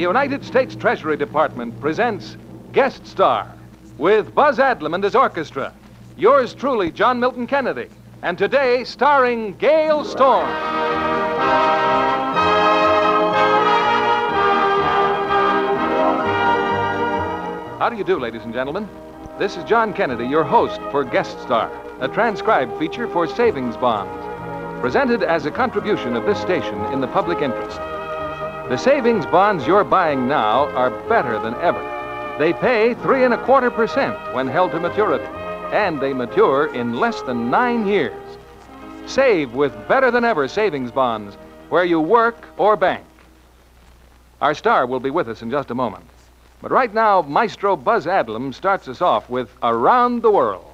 The United States Treasury Department presents Guest Star with Buzz Adlam and his orchestra. Yours truly, John Milton Kennedy. And today, starring Gale Storm. How do you do, ladies and gentlemen? This is John Kennedy, your host for Guest Star, a transcribed feature for savings bonds, presented as a contribution of this station in the public interest. The savings bonds you're buying now are better than ever. They pay three and a quarter percent when held to maturity, and they mature in less than nine years. Save with better than ever savings bonds where you work or bank. Our star will be with us in just a moment. But right now, Maestro Buzz Adlam starts us off with Around the World.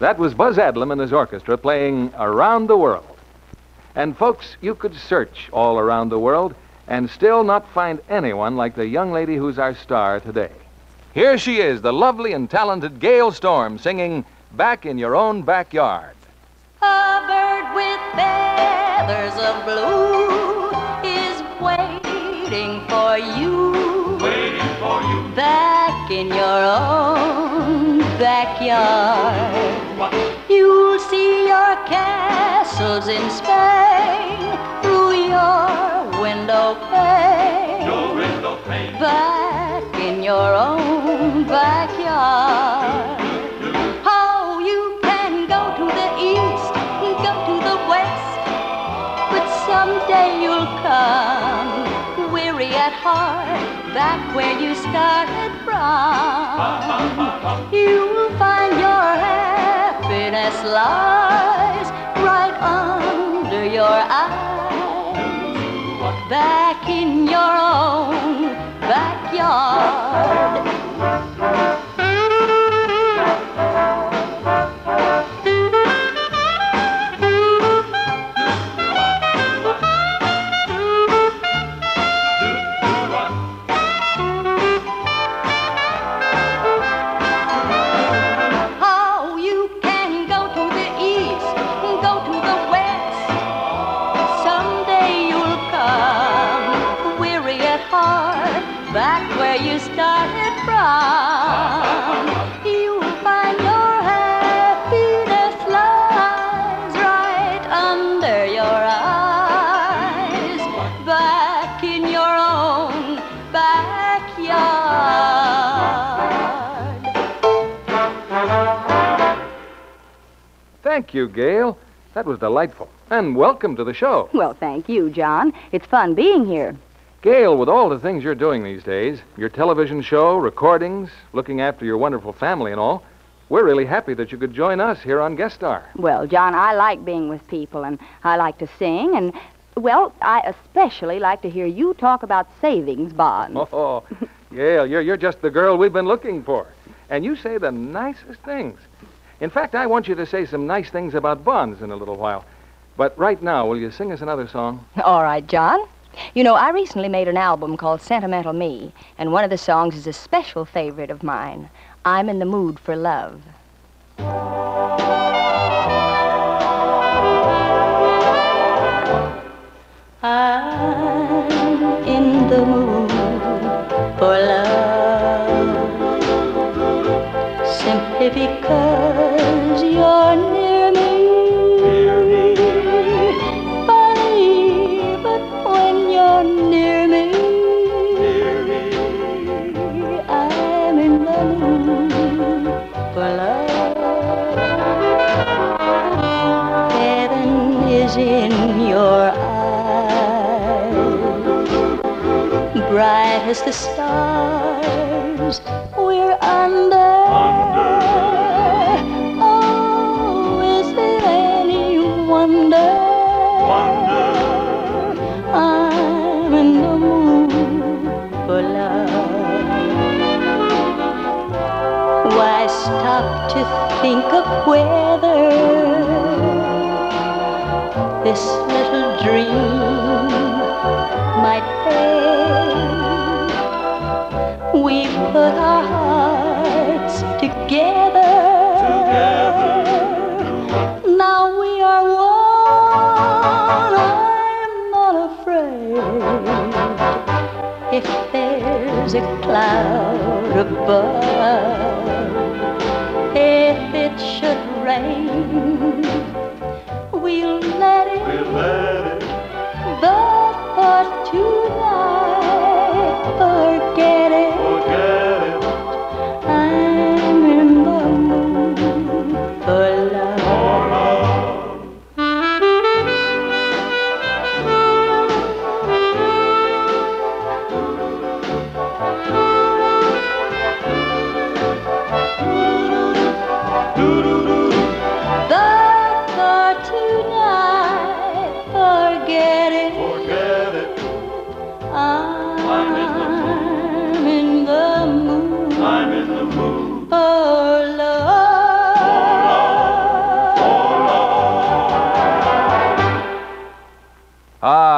That was Buzz Adlam and his orchestra playing Around the World. And folks, you could search all around the world and still not find anyone like the young lady who's our star today. Here she is, the lovely and talented Gale Storm, singing Back in Your Own Backyard. A bird with feathers of blue is waiting for you. Waiting for you. Back in your own backyard. Castles in Spain through your window pane. Your window pane. Back in your own backyard. How you can go to the east, go to the west, but someday you'll come, weary at heart, back where you started from. You'll find your happiness lies your own backyard. Thank you, Gale. That was delightful. And welcome to the show. Well, thank you, John. It's fun being here. Gale, with all the things you're doing these days, your television show, recordings, looking after your wonderful family and all, we're really happy that you could join us here on Guest Star. Well, John, I like being with people, and I like to sing, and, well, I especially like to hear you talk about savings bonds. Oh, Gale, you're, you're just the girl we've been looking for. And you say the nicest things. In fact, I want you to say some nice things about bonds in a little while. But right now, will you sing us another song? All right, John. You know, I recently made an album called Sentimental Me, and one of the songs is a special favorite of mine. I'm in the mood for love. Stars we're under. Oh, is it any wonder? I'm in the mood for love. Why stop to think of whether this little dream might fade. We put our hearts together. Now we are one. I'm not afraid. If there's a cloud above, if it should rain, we'll let it. But for tonight,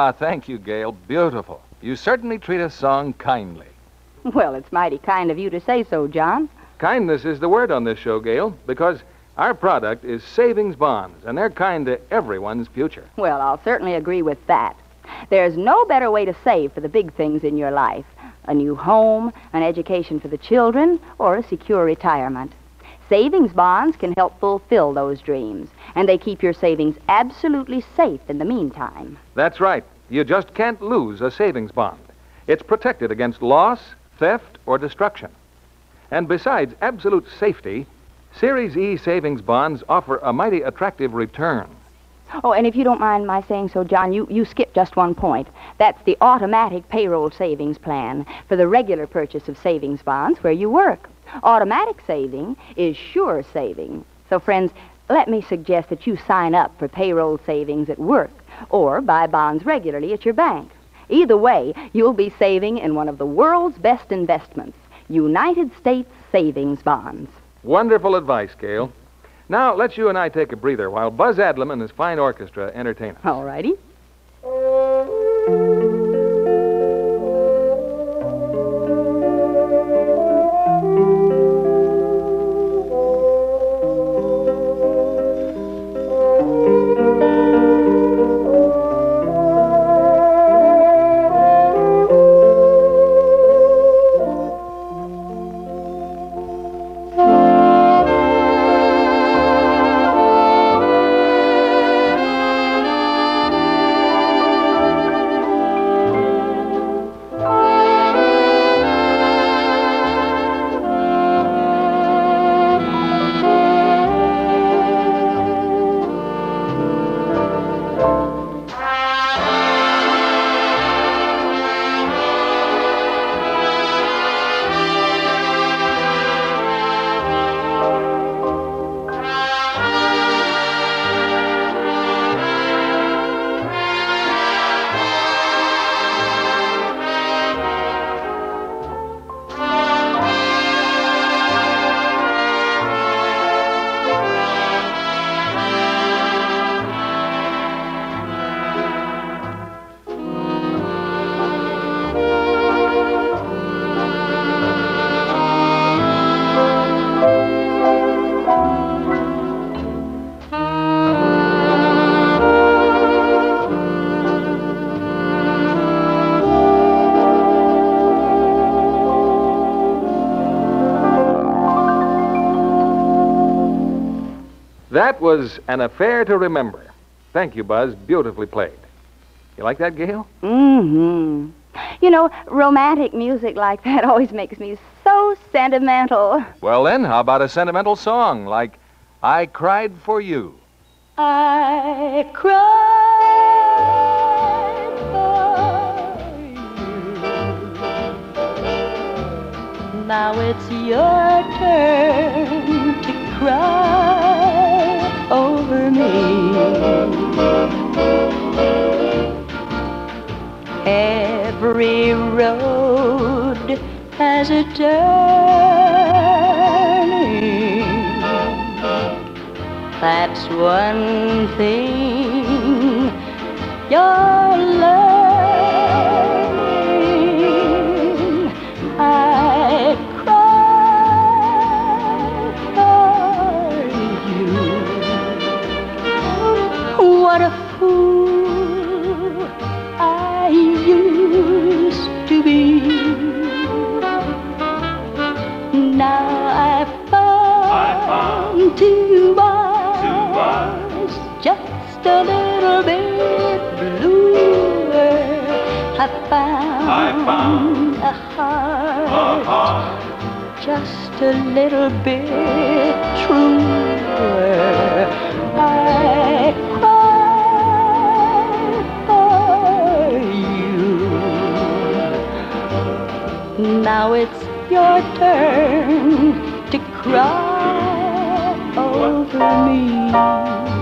Ah, thank you, Gale. Beautiful. You certainly treat a song kindly. Well, it's mighty kind of you to say so, John. Kindness is the word on this show, Gale, because our product is savings bonds, and they're kind to everyone's future. Well, I'll certainly agree with that. There's no better way to save for the big things in your life a new home, an education for the children, or a secure retirement. Savings bonds can help fulfill those dreams, and they keep your savings absolutely safe in the meantime. That's right. You just can't lose a savings bond. It's protected against loss, theft, or destruction. And besides absolute safety, Series E savings bonds offer a mighty attractive return. Oh, and if you don't mind my saying so, John, you, you skipped just one point. That's the automatic payroll savings plan for the regular purchase of savings bonds where you work. Automatic saving is sure saving. So, friends, let me suggest that you sign up for payroll savings at work or buy bonds regularly at your bank. Either way, you'll be saving in one of the world's best investments United States savings bonds. Wonderful advice, Gale. Now, let's you and I take a breather while Buzz Adlam and his fine orchestra entertain us. All righty. That was an affair to remember. Thank you, Buzz. Beautifully played. You like that, Gale? Mm-hmm. You know, romantic music like that always makes me so sentimental. Well, then, how about a sentimental song like I Cried for You? I cried for you. Now it's your turn to cry. Every road has a turning. That's one thing you're Now I found two eyes just a little bit bluer. I found, I found a heart, heart just a little bit truer. I cried for you. Now it's your turn to cry over me.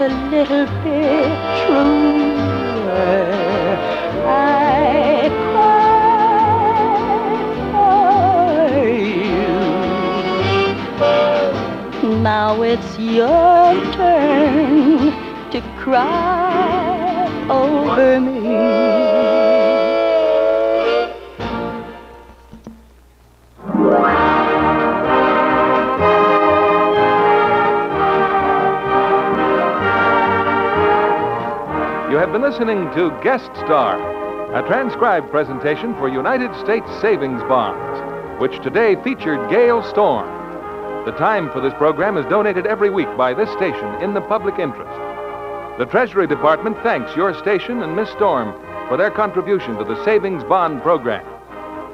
A little bit truer. I cried for you. Now it's your turn to cry over me. Listening to Guest Star, a transcribed presentation for United States Savings Bonds, which today featured Gale Storm. The time for this program is donated every week by this station in the public interest. The Treasury Department thanks your station and Miss Storm for their contribution to the Savings Bond program.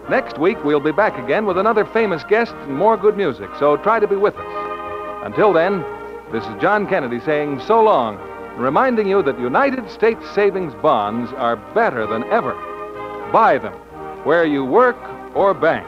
Next week, we'll be back again with another famous guest and more good music, so try to be with us. Until then, this is John Kennedy saying so long, reminding you that United States savings bonds are better than ever. Buy them where you work or bank.